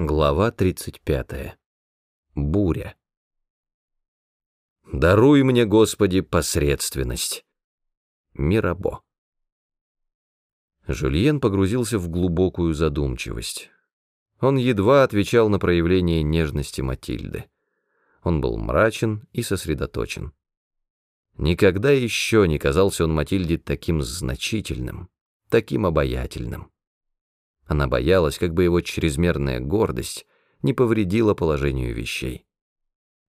Глава 35. Буря. «Даруй мне, Господи, посредственность». Мирабо. Жюльен погрузился в глубокую задумчивость. Он едва отвечал на проявление нежности Матильды. Он был мрачен и сосредоточен. Никогда еще не казался он Матильде таким значительным, таким обаятельным. Она боялась, как бы его чрезмерная гордость не повредила положению вещей.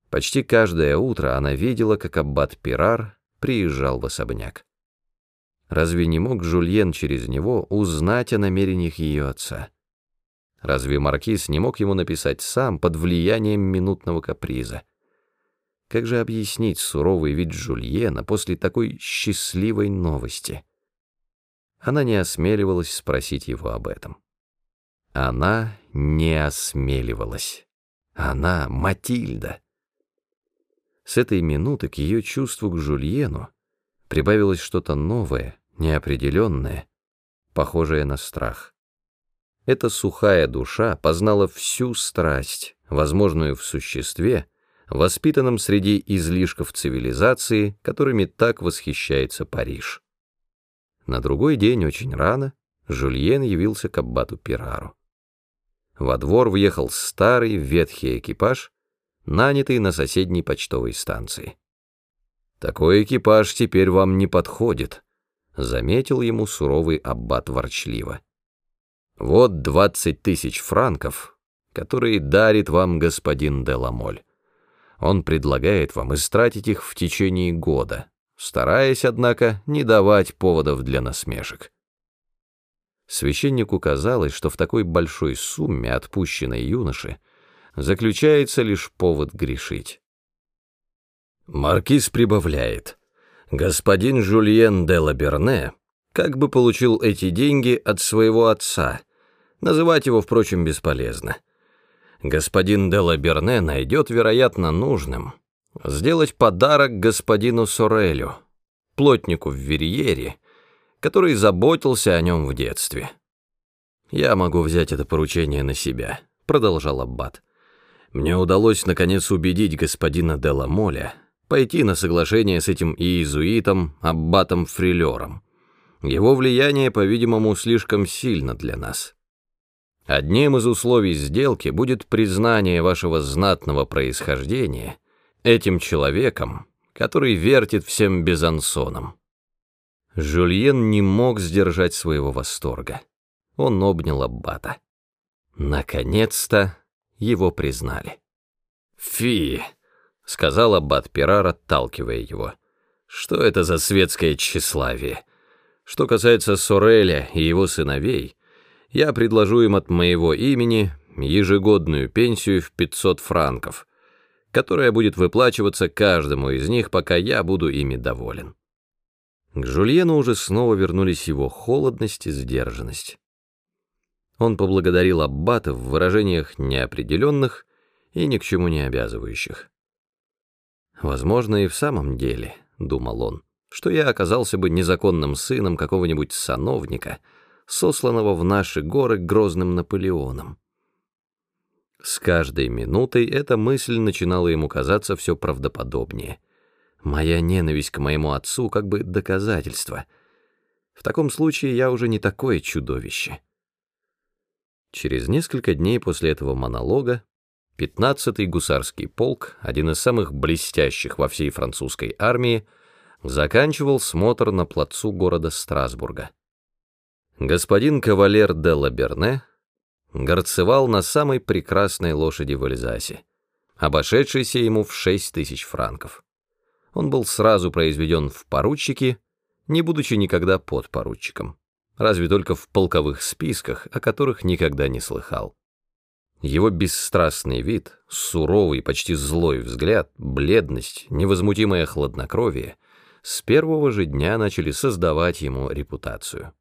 Почти каждое утро она видела, как аббат Пирар приезжал в особняк. Разве не мог Жульен через него узнать о намерениях ее отца? Разве маркиз не мог ему написать сам под влиянием минутного каприза? Как же объяснить суровый вид Жульена после такой счастливой новости? Она не осмеливалась спросить его об этом. Она не осмеливалась. Она Матильда. С этой минуты к ее чувству к Жульену прибавилось что-то новое, неопределенное, похожее на страх. Эта сухая душа познала всю страсть, возможную в существе, воспитанном среди излишков цивилизации, которыми так восхищается Париж. На другой день, очень рано, Жульен явился к аббату Пирару. Во двор въехал старый ветхий экипаж, нанятый на соседней почтовой станции. «Такой экипаж теперь вам не подходит», — заметил ему суровый аббат ворчливо. «Вот двадцать тысяч франков, которые дарит вам господин Деламоль. Он предлагает вам истратить их в течение года, стараясь, однако, не давать поводов для насмешек». Священнику казалось, что в такой большой сумме, отпущенной юноше, заключается лишь повод грешить. Маркиз прибавляет. Господин Жульен де Лаберне как бы получил эти деньги от своего отца. Называть его, впрочем, бесполезно. Господин де Лаберне найдет, вероятно, нужным сделать подарок господину Сорелю, плотнику в Верьере, который заботился о нем в детстве. «Я могу взять это поручение на себя», — продолжал Аббат. «Мне удалось, наконец, убедить господина Деламоля пойти на соглашение с этим иезуитом Аббатом Фрилером. Его влияние, по-видимому, слишком сильно для нас. Одним из условий сделки будет признание вашего знатного происхождения этим человеком, который вертит всем Безансоном. Жюльен не мог сдержать своего восторга. Он обнял Аббата. Наконец-то его признали. «Фи!» — сказал Аббат Пирар, отталкивая его. «Что это за светское тщеславие? Что касается Сореля и его сыновей, я предложу им от моего имени ежегодную пенсию в 500 франков, которая будет выплачиваться каждому из них, пока я буду ими доволен». К Жульену уже снова вернулись его холодность и сдержанность. Он поблагодарил Аббата в выражениях неопределенных и ни к чему не обязывающих. «Возможно, и в самом деле», — думал он, — «что я оказался бы незаконным сыном какого-нибудь сановника, сосланного в наши горы грозным Наполеоном». С каждой минутой эта мысль начинала ему казаться все правдоподобнее — Моя ненависть к моему отцу как бы доказательство. В таком случае я уже не такое чудовище. Через несколько дней после этого монолога 15-й гусарский полк, один из самых блестящих во всей французской армии, заканчивал смотр на плацу города Страсбурга. Господин кавалер де Лаберне горцевал на самой прекрасной лошади в Эльзасе, обошедшейся ему в 6 тысяч франков он был сразу произведен в поручики, не будучи никогда подпоручиком, разве только в полковых списках, о которых никогда не слыхал. Его бесстрастный вид, суровый, почти злой взгляд, бледность, невозмутимое хладнокровие с первого же дня начали создавать ему репутацию.